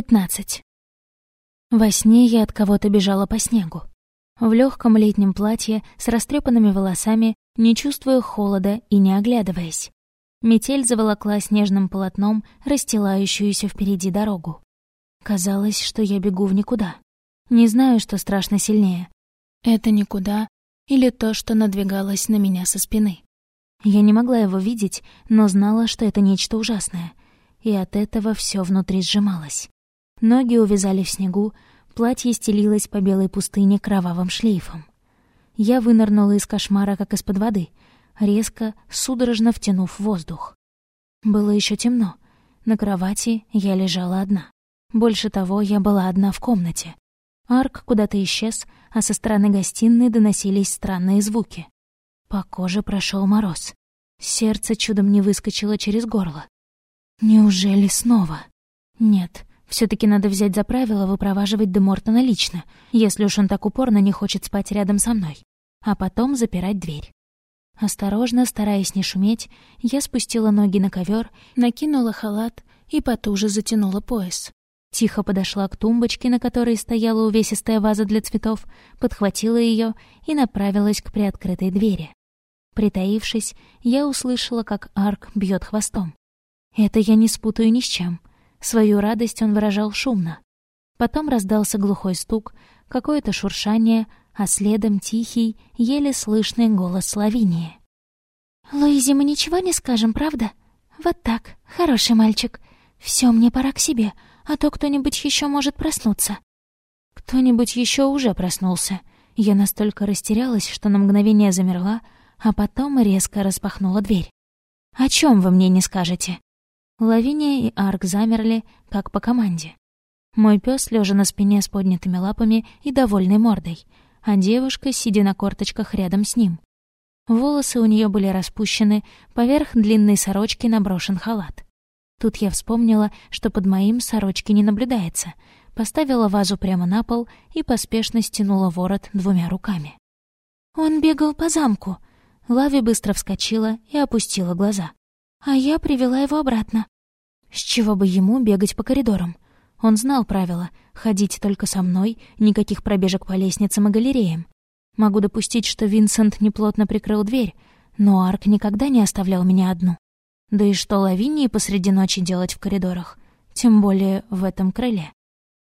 15. Во сне я от кого-то бежала по снегу. В легком летнем платье с растрепанными волосами, не чувствуя холода и не оглядываясь. Метель заволокла снежным полотном расстилающуюся впереди дорогу. Казалось, что я бегу в никуда. Не знаю, что страшно сильнее. Это никуда или то, что надвигалось на меня со спины. Я не могла его видеть, но знала, что это нечто ужасное, и от этого все внутри сжималось. Ноги увязали в снегу, платье стелилось по белой пустыне кровавым шлейфом. Я вынырнула из кошмара, как из-под воды, резко, судорожно втянув воздух. Было еще темно. На кровати я лежала одна. Больше того, я была одна в комнате. Арк куда-то исчез, а со стороны гостиной доносились странные звуки. По коже прошел мороз. Сердце чудом не выскочило через горло. Неужели снова? Нет, все таки надо взять за правило выпроваживать Де Мортона лично, если уж он так упорно не хочет спать рядом со мной, а потом запирать дверь. Осторожно, стараясь не шуметь, я спустила ноги на ковер, накинула халат и потуже затянула пояс. Тихо подошла к тумбочке, на которой стояла увесистая ваза для цветов, подхватила ее и направилась к приоткрытой двери. Притаившись, я услышала, как Арк бьет хвостом. Это я не спутаю ни с чем. Свою радость он выражал шумно. Потом раздался глухой стук, какое-то шуршание, а следом тихий, еле слышный голос Славинии. «Луизе, мы ничего не скажем, правда? Вот так, хороший мальчик. Все, мне пора к себе, а то кто-нибудь еще может проснуться». Кто-нибудь еще уже проснулся. Я настолько растерялась, что на мгновение замерла, а потом резко распахнула дверь. «О чем вы мне не скажете?» Лавиния и Арк замерли, как по команде. Мой пес лежа на спине с поднятыми лапами и довольной мордой, а девушка, сидя на корточках рядом с ним. Волосы у нее были распущены, поверх длинной сорочки наброшен халат. Тут я вспомнила, что под моим сорочки не наблюдается, поставила вазу прямо на пол и поспешно стянула ворот двумя руками. «Он бегал по замку». Лави быстро вскочила и опустила глаза. А я привела его обратно. С чего бы ему бегать по коридорам? Он знал правила — ходить только со мной, никаких пробежек по лестницам и галереям. Могу допустить, что Винсент неплотно прикрыл дверь, но Арк никогда не оставлял меня одну. Да и что Лавинии посреди ночи делать в коридорах? Тем более в этом крыле.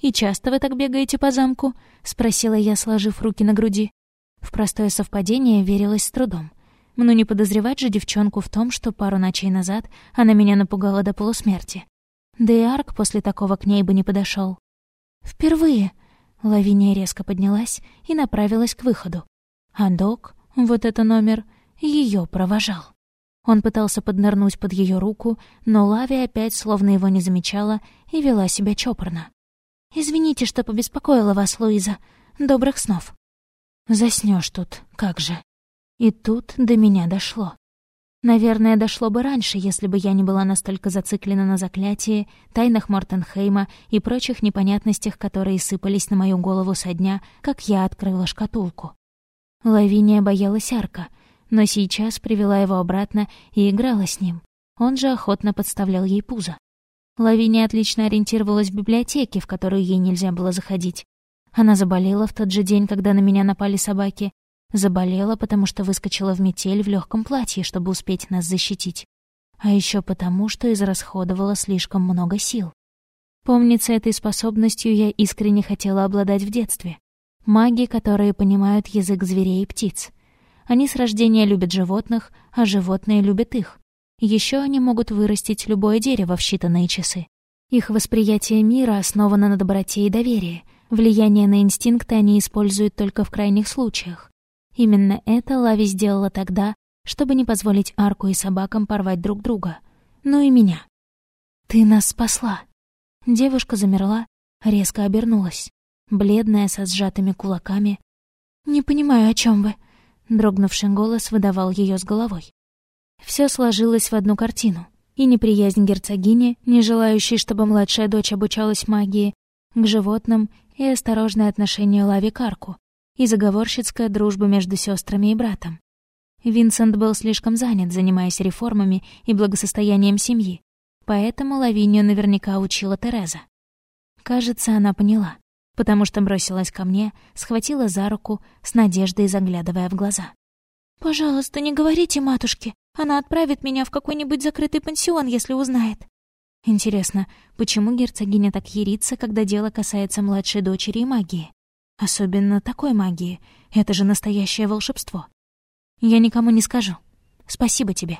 «И часто вы так бегаете по замку?» — спросила я, сложив руки на груди. В простое совпадение верилось с трудом — но не подозревать же девчонку в том, что пару ночей назад она меня напугала до полусмерти. Да и Арк после такого к ней бы не подошел. «Впервые!» Лавиния резко поднялась и направилась к выходу. А док, вот это номер, ее провожал. Он пытался поднырнуть под ее руку, но Лави опять словно его не замечала и вела себя чопорно. «Извините, что побеспокоила вас, Луиза. Добрых снов». Заснешь тут, как же». И тут до меня дошло. Наверное, дошло бы раньше, если бы я не была настолько зациклена на заклятии, тайнах Мортенхейма и прочих непонятностях, которые сыпались на мою голову со дня, как я открыла шкатулку. Лавиния боялась арка, но сейчас привела его обратно и играла с ним. Он же охотно подставлял ей пузо. Лавиния отлично ориентировалась в библиотеке, в которую ей нельзя было заходить. Она заболела в тот же день, когда на меня напали собаки, Заболела, потому что выскочила в метель в легком платье, чтобы успеть нас защитить. А еще потому, что израсходовала слишком много сил. Помнится, этой способностью я искренне хотела обладать в детстве. Маги, которые понимают язык зверей и птиц. Они с рождения любят животных, а животные любят их. Еще они могут вырастить любое дерево в считанные часы. Их восприятие мира основано на доброте и доверии. Влияние на инстинкты они используют только в крайних случаях. Именно это Лави сделала тогда, чтобы не позволить Арку и собакам порвать друг друга. Ну и меня. «Ты нас спасла!» Девушка замерла, резко обернулась, бледная, со сжатыми кулаками. «Не понимаю, о чем вы?» Дрогнувший голос выдавал ее с головой. Все сложилось в одну картину. И неприязнь герцогини, не желающей, чтобы младшая дочь обучалась магии, к животным и осторожное отношение Лави к Арку, и заговорщицкая дружба между сестрами и братом. Винсент был слишком занят, занимаясь реформами и благосостоянием семьи, поэтому Лавинию наверняка учила Тереза. Кажется, она поняла, потому что бросилась ко мне, схватила за руку, с надеждой заглядывая в глаза. «Пожалуйста, не говорите матушке. Она отправит меня в какой-нибудь закрытый пансион, если узнает». Интересно, почему герцогиня так ерится, когда дело касается младшей дочери и магии? Особенно такой магии. Это же настоящее волшебство. Я никому не скажу. Спасибо тебе.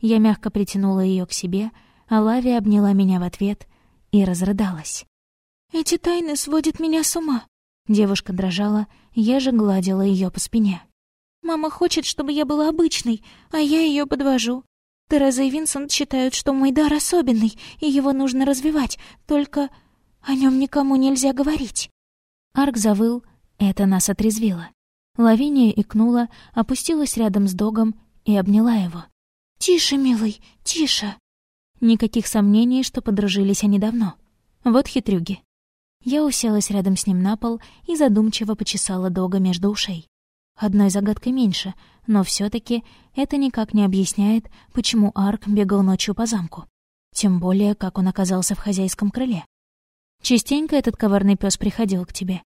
Я мягко притянула ее к себе, а Лави обняла меня в ответ и разрыдалась. «Эти тайны сводят меня с ума». Девушка дрожала, я же гладила ее по спине. «Мама хочет, чтобы я была обычной, а я ее подвожу. Тереза и Винсент считают, что мой дар особенный, и его нужно развивать, только о нем никому нельзя говорить». Арк завыл, это нас отрезвило. Лавиния икнула, опустилась рядом с догом и обняла его. «Тише, милый, тише!» Никаких сомнений, что подружились они давно. Вот хитрюги. Я уселась рядом с ним на пол и задумчиво почесала Дога между ушей. Одной загадкой меньше, но все таки это никак не объясняет, почему Арк бегал ночью по замку. Тем более, как он оказался в хозяйском крыле. Частенько этот коварный пес приходил к тебе.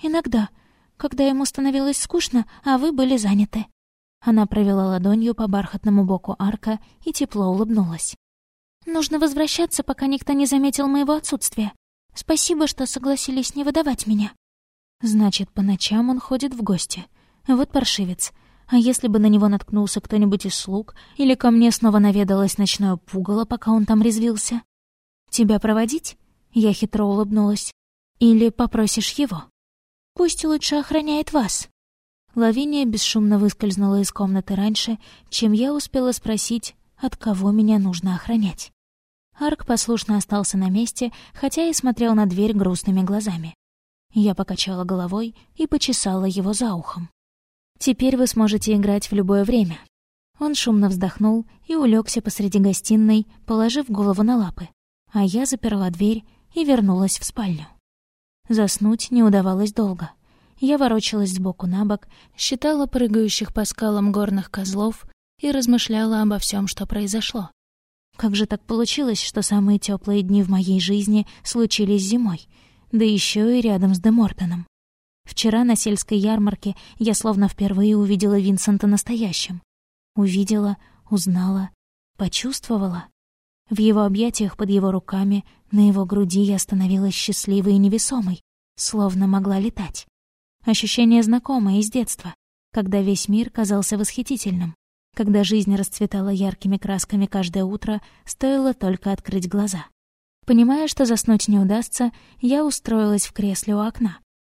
Иногда, когда ему становилось скучно, а вы были заняты. Она провела ладонью по бархатному боку арка и тепло улыбнулась. «Нужно возвращаться, пока никто не заметил моего отсутствия. Спасибо, что согласились не выдавать меня». «Значит, по ночам он ходит в гости. Вот паршивец. А если бы на него наткнулся кто-нибудь из слуг, или ко мне снова наведалось ночное пугало, пока он там резвился? Тебя проводить?» Я хитро улыбнулась. «Или попросишь его?» «Пусть лучше охраняет вас». Лавиния бесшумно выскользнула из комнаты раньше, чем я успела спросить, от кого меня нужно охранять. Арк послушно остался на месте, хотя и смотрел на дверь грустными глазами. Я покачала головой и почесала его за ухом. «Теперь вы сможете играть в любое время». Он шумно вздохнул и улегся посреди гостиной, положив голову на лапы, а я заперла дверь и вернулась в спальню. Заснуть не удавалось долго. Я ворочалась сбоку на бок, считала прыгающих по скалам горных козлов и размышляла обо всем, что произошло. Как же так получилось, что самые теплые дни в моей жизни случились зимой, да еще и рядом с Демортоном? Вчера на сельской ярмарке я словно впервые увидела Винсента настоящим. Увидела, узнала, почувствовала. В его объятиях под его руками, на его груди я становилась счастливой и невесомой, словно могла летать. Ощущение знакомое из детства, когда весь мир казался восхитительным, когда жизнь расцветала яркими красками каждое утро, стоило только открыть глаза. Понимая, что заснуть не удастся, я устроилась в кресле у окна.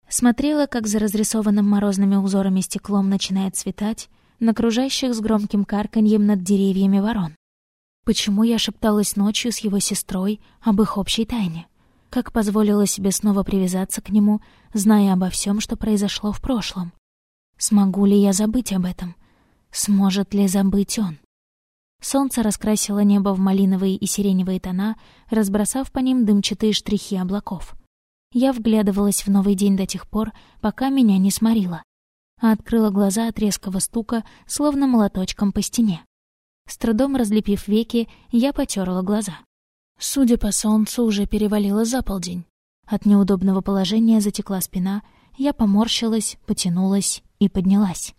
Смотрела, как за разрисованным морозными узорами стеклом начинает цветать, на окружающих с громким карканьем над деревьями ворон. Почему я шепталась ночью с его сестрой об их общей тайне? как позволила себе снова привязаться к нему, зная обо всем, что произошло в прошлом. Смогу ли я забыть об этом? Сможет ли забыть он? Солнце раскрасило небо в малиновые и сиреневые тона, разбросав по ним дымчатые штрихи облаков. Я вглядывалась в новый день до тех пор, пока меня не сморило, а открыла глаза от резкого стука, словно молоточком по стене. С трудом разлепив веки, я потерла глаза. Судя по солнцу, уже перевалило за полдень. От неудобного положения затекла спина, я поморщилась, потянулась и поднялась.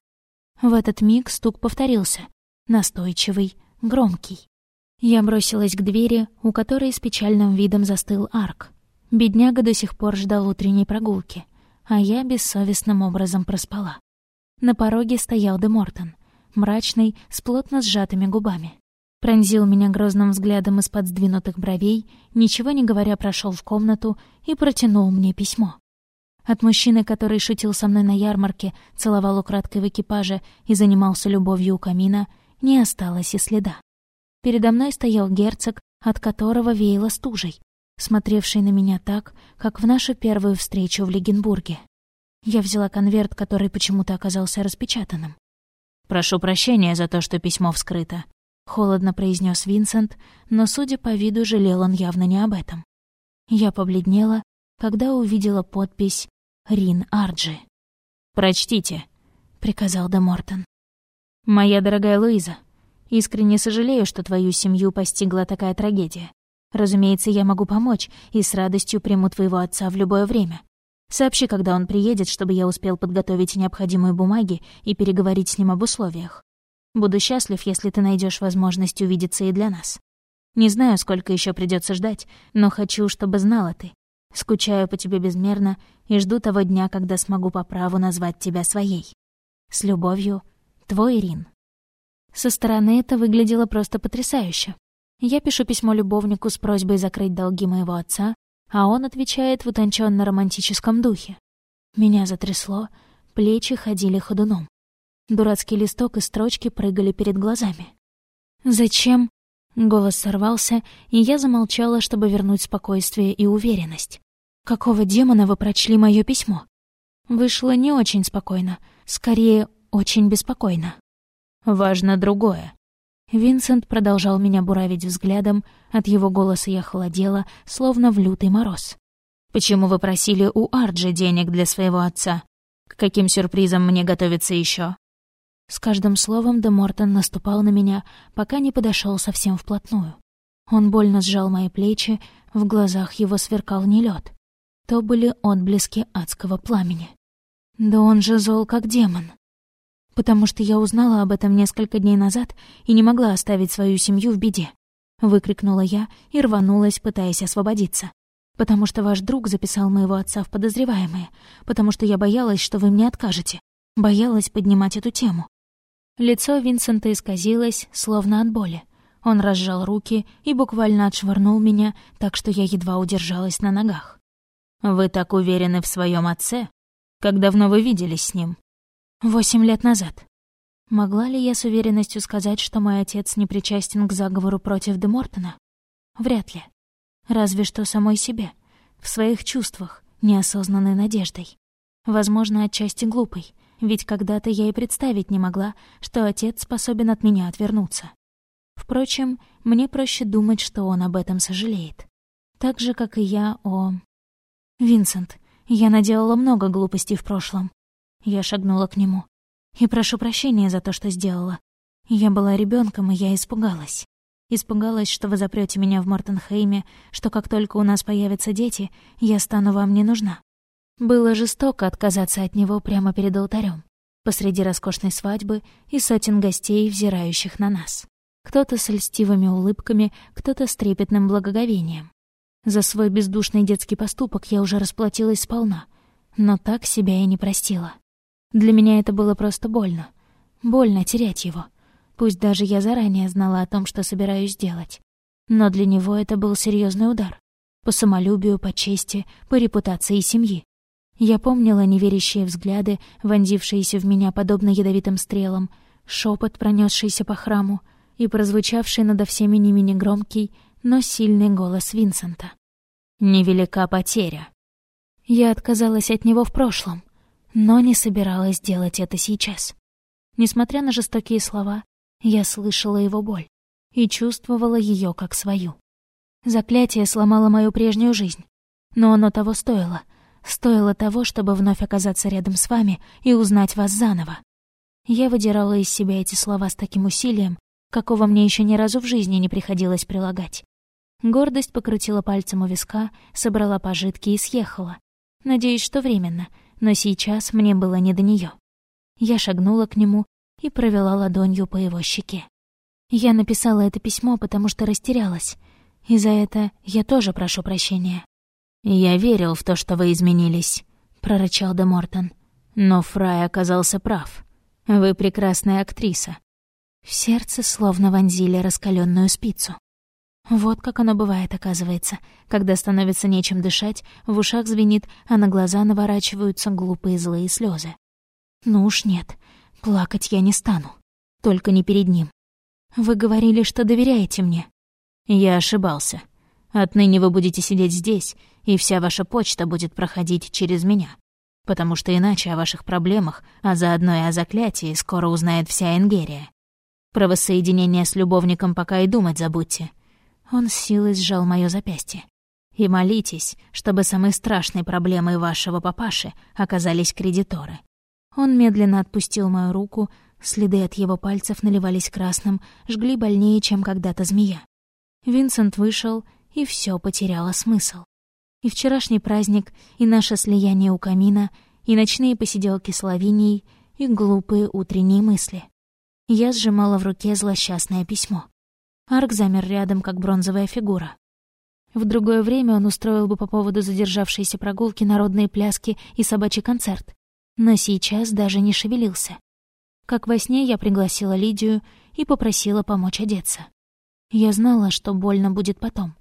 В этот миг стук повторился. Настойчивый, громкий. Я бросилась к двери, у которой с печальным видом застыл арк. Бедняга до сих пор ждал утренней прогулки, а я бессовестным образом проспала. На пороге стоял Де Мортон, мрачный, с плотно сжатыми губами. Пронзил меня грозным взглядом из-под сдвинутых бровей, ничего не говоря прошел в комнату и протянул мне письмо. От мужчины, который шутил со мной на ярмарке, целовал украдкой в экипаже и занимался любовью у камина, не осталось и следа. Передо мной стоял герцог, от которого веяло стужей, смотревший на меня так, как в нашу первую встречу в Легенбурге. Я взяла конверт, который почему-то оказался распечатанным. «Прошу прощения за то, что письмо вскрыто», — холодно произнес Винсент, но, судя по виду, жалел он явно не об этом. Я побледнела, когда увидела подпись «Рин Арджи». «Прочтите», — приказал Де Мортон. «Моя дорогая Луиза, искренне сожалею, что твою семью постигла такая трагедия. Разумеется, я могу помочь и с радостью приму твоего отца в любое время. Сообщи, когда он приедет, чтобы я успел подготовить необходимые бумаги и переговорить с ним об условиях. Буду счастлив, если ты найдешь возможность увидеться и для нас. Не знаю, сколько еще придется ждать, но хочу, чтобы знала ты. Скучаю по тебе безмерно и жду того дня, когда смогу по праву назвать тебя своей. С любовью, твой Ирин. Со стороны это выглядело просто потрясающе. Я пишу письмо любовнику с просьбой закрыть долги моего отца, а он отвечает в утонченно романтическом духе. Меня затрясло, плечи ходили ходуном. Дурацкий листок и строчки прыгали перед глазами. «Зачем?» Голос сорвался, и я замолчала, чтобы вернуть спокойствие и уверенность. «Какого демона вы прочли мое письмо?» Вышло не очень спокойно, скорее, очень беспокойно. «Важно другое». Винсент продолжал меня буравить взглядом, от его голоса я холодела, словно в лютый мороз. «Почему вы просили у Арджи денег для своего отца? К каким сюрпризам мне готовиться еще? С каждым словом Де Мортон наступал на меня, пока не подошел совсем вплотную. Он больно сжал мои плечи, в глазах его сверкал не лед. То были отблески адского пламени. Да он же зол, как демон. Потому что я узнала об этом несколько дней назад и не могла оставить свою семью в беде. Выкрикнула я и рванулась, пытаясь освободиться. Потому что ваш друг записал моего отца в подозреваемые, потому что я боялась, что вы мне откажете. Боялась поднимать эту тему. Лицо Винсента исказилось, словно от боли. Он разжал руки и буквально отшвырнул меня, так что я едва удержалась на ногах. «Вы так уверены в своем отце? Как давно вы виделись с ним?» «Восемь лет назад». Могла ли я с уверенностью сказать, что мой отец не причастен к заговору против Де Мортона? Вряд ли. Разве что самой себе, в своих чувствах, неосознанной надеждой. Возможно, отчасти глупой, ведь когда-то я и представить не могла, что отец способен от меня отвернуться. Впрочем, мне проще думать, что он об этом сожалеет. Так же, как и я о... «Винсент, я наделала много глупостей в прошлом». Я шагнула к нему. «И прошу прощения за то, что сделала. Я была ребенком, и я испугалась. Испугалась, что вы запрете меня в Мортенхейме, что как только у нас появятся дети, я стану вам не нужна. Было жестоко отказаться от него прямо перед алтарем, посреди роскошной свадьбы и сотен гостей, взирающих на нас. Кто-то с льстивыми улыбками, кто-то с трепетным благоговением. За свой бездушный детский поступок я уже расплатилась сполна, но так себя и не простила. Для меня это было просто больно. Больно терять его. Пусть даже я заранее знала о том, что собираюсь делать. Но для него это был серьезный удар. По самолюбию, по чести, по репутации семьи. Я помнила неверящие взгляды, вонзившиеся в меня подобно ядовитым стрелам, шепот, пронесшийся по храму, и прозвучавший над всеми ними негромкий, но сильный голос Винсента. «Невелика потеря». Я отказалась от него в прошлом, но не собиралась делать это сейчас. Несмотря на жестокие слова, я слышала его боль и чувствовала ее как свою. Заклятие сломало мою прежнюю жизнь, но оно того стоило — Стоило того, чтобы вновь оказаться рядом с вами и узнать вас заново. Я выдирала из себя эти слова с таким усилием, какого мне еще ни разу в жизни не приходилось прилагать. Гордость покрутила пальцем у виска, собрала пожитки и съехала. Надеюсь, что временно, но сейчас мне было не до нее. Я шагнула к нему и провела ладонью по его щеке. Я написала это письмо, потому что растерялась, и за это я тоже прошу прощения. «Я верил в то, что вы изменились», — прорычал Де Мортон. «Но Фрай оказался прав. Вы прекрасная актриса». В сердце словно вонзили раскаленную спицу. Вот как оно бывает, оказывается, когда становится нечем дышать, в ушах звенит, а на глаза наворачиваются глупые злые слезы. Ну уж нет, плакать я не стану. Только не перед ним. Вы говорили, что доверяете мне. Я ошибался. Отныне вы будете сидеть здесь, и вся ваша почта будет проходить через меня. Потому что иначе о ваших проблемах, а заодно и о заклятии, скоро узнает вся Энгерия. Про воссоединение с любовником пока и думать забудьте. Он с силой сжал моё запястье. И молитесь, чтобы самой страшной проблемой вашего папаши оказались кредиторы. Он медленно отпустил мою руку, следы от его пальцев наливались красным, жгли больнее, чем когда-то змея. Винсент вышел, и все потеряло смысл. И вчерашний праздник, и наше слияние у камина, и ночные посиделки с Лавинией, и глупые утренние мысли. Я сжимала в руке злосчастное письмо. Арк замер рядом, как бронзовая фигура. В другое время он устроил бы по поводу задержавшейся прогулки народные пляски и собачий концерт. Но сейчас даже не шевелился. Как во сне я пригласила Лидию и попросила помочь одеться. Я знала, что больно будет потом.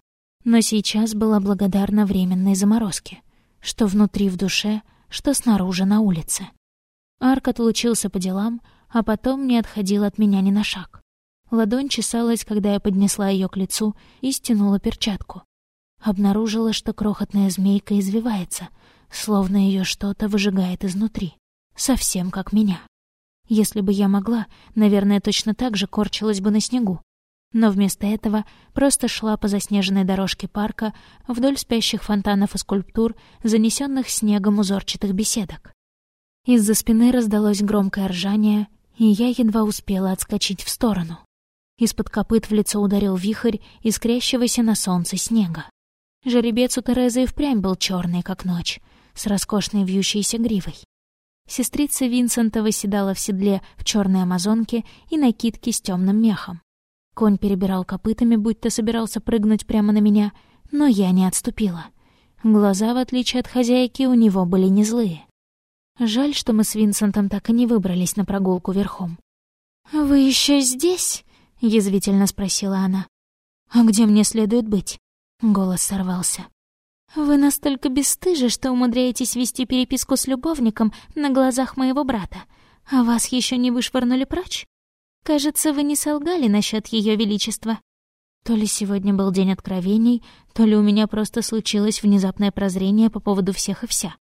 Но сейчас была благодарна временной заморозке. Что внутри в душе, что снаружи на улице. Арк отлучился по делам, а потом не отходил от меня ни на шаг. Ладонь чесалась, когда я поднесла ее к лицу и стянула перчатку. Обнаружила, что крохотная змейка извивается, словно ее что-то выжигает изнутри. Совсем как меня. Если бы я могла, наверное, точно так же корчилась бы на снегу. Но вместо этого просто шла по заснеженной дорожке парка вдоль спящих фонтанов и скульптур, занесенных снегом узорчатых беседок. Из-за спины раздалось громкое ржание, и я едва успела отскочить в сторону. Из-под копыт в лицо ударил вихрь искрящегося на солнце снега. Жеребец у Терезы и впрямь был черный, как ночь, с роскошной вьющейся гривой. Сестрица Винсента восседала в седле в черной амазонке и накидке с темным мехом. Конь перебирал копытами, будто собирался прыгнуть прямо на меня, но я не отступила. Глаза, в отличие от хозяйки, у него были не злые. Жаль, что мы с Винсентом так и не выбрались на прогулку верхом. «Вы еще здесь?» — язвительно спросила она. «А где мне следует быть?» — голос сорвался. «Вы настолько бесстыжи, что умудряетесь вести переписку с любовником на глазах моего брата, а вас еще не вышвырнули прочь? Кажется, вы не солгали насчет Ее Величества». То ли сегодня был день откровений, то ли у меня просто случилось внезапное прозрение по поводу всех и вся.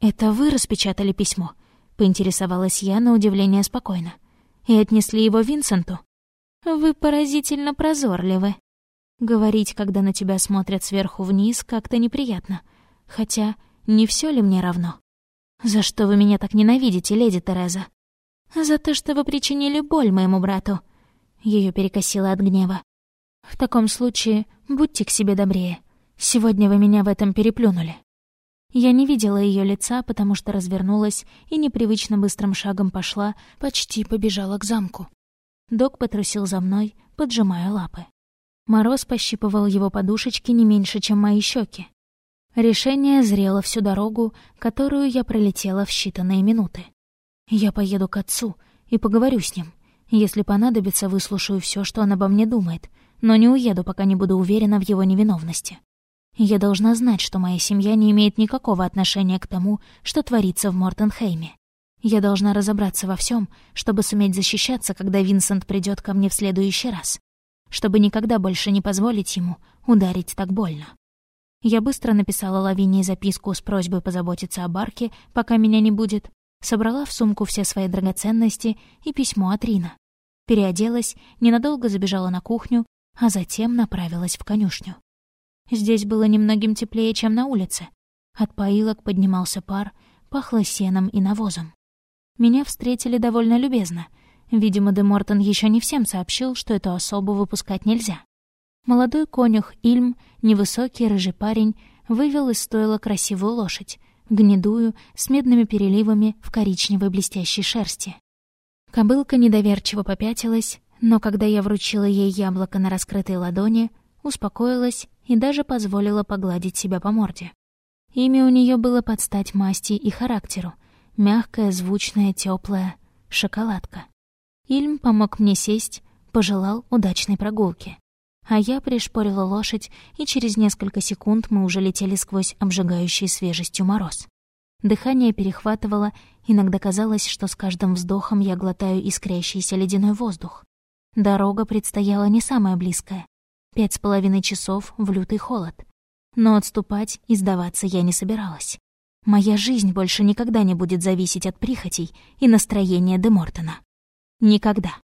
«Это вы распечатали письмо?» — поинтересовалась я на удивление спокойно. «И отнесли его Винсенту?» «Вы поразительно прозорливы». Говорить, когда на тебя смотрят сверху вниз, как-то неприятно. Хотя, не все ли мне равно? «За что вы меня так ненавидите, леди Тереза?» «За то, что вы причинили боль моему брату». Ее перекосило от гнева. «В таком случае будьте к себе добрее. Сегодня вы меня в этом переплюнули». Я не видела ее лица, потому что развернулась и непривычно быстрым шагом пошла, почти побежала к замку. Док потрусил за мной, поджимая лапы. Мороз пощипывал его подушечки не меньше, чем мои щеки. Решение зрело всю дорогу, которую я пролетела в считанные минуты. Я поеду к отцу и поговорю с ним. Если понадобится, выслушаю все, что он обо мне думает, но не уеду, пока не буду уверена в его невиновности. Я должна знать, что моя семья не имеет никакого отношения к тому, что творится в Мортенхейме. Я должна разобраться во всем, чтобы суметь защищаться, когда Винсент придет ко мне в следующий раз. Чтобы никогда больше не позволить ему ударить так больно. Я быстро написала Лавинии записку с просьбой позаботиться о Барке, пока меня не будет, собрала в сумку все свои драгоценности и письмо от Рина. Переоделась, ненадолго забежала на кухню, а затем направилась в конюшню. Здесь было немногим теплее, чем на улице. От поилок поднимался пар, пахло сеном и навозом. Меня встретили довольно любезно. Видимо, Де Мортон еще не всем сообщил, что эту особу выпускать нельзя. Молодой конюх Ильм, невысокий рыжий парень, вывел из стойла красивую лошадь, гнедую, с медными переливами в коричневой блестящей шерсти. Кобылка недоверчиво попятилась, но когда я вручила ей яблоко на раскрытой ладони, успокоилась и даже позволила погладить себя по морде. Имя у нее было под стать масти и характеру, мягкая, звучная, теплая шоколадка. Ильм помог мне сесть, пожелал удачной прогулки. А я пришпорила лошадь, и через несколько секунд мы уже летели сквозь обжигающий свежестью мороз. Дыхание перехватывало, иногда казалось, что с каждым вздохом я глотаю искрящийся ледяной воздух. Дорога предстояла не самая близкая. Пять с половиной часов в лютый холод. Но отступать и сдаваться я не собиралась. Моя жизнь больше никогда не будет зависеть от прихотей и настроения Де Мортона. Никогда.